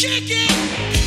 chicken.